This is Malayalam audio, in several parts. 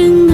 នឹង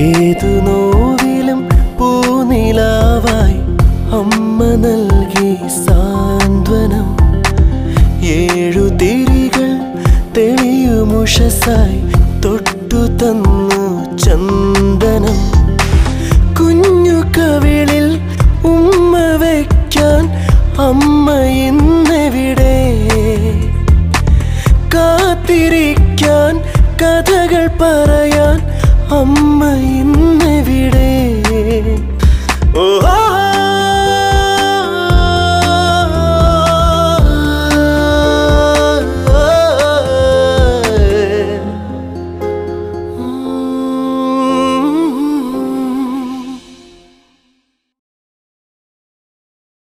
ഏതു നോവിലും പൂനിലാവായി അമ്മ നൽകി സാന്ത്വനം. ഏഴു തിരികൾ തെളിയുമുഷസായി തൊട്ടു തന്നു ചന്ദനം. കുഞ്ഞു കവിളിൽ ഉമ്മ വയ്ക്കാൻ അമ്മ ഇന്നെവിടെ? കാത്തിരിക്കാൻ കഥകൾ പറയാൻ അമ്മ ഇന്നെവിടെ? ഓ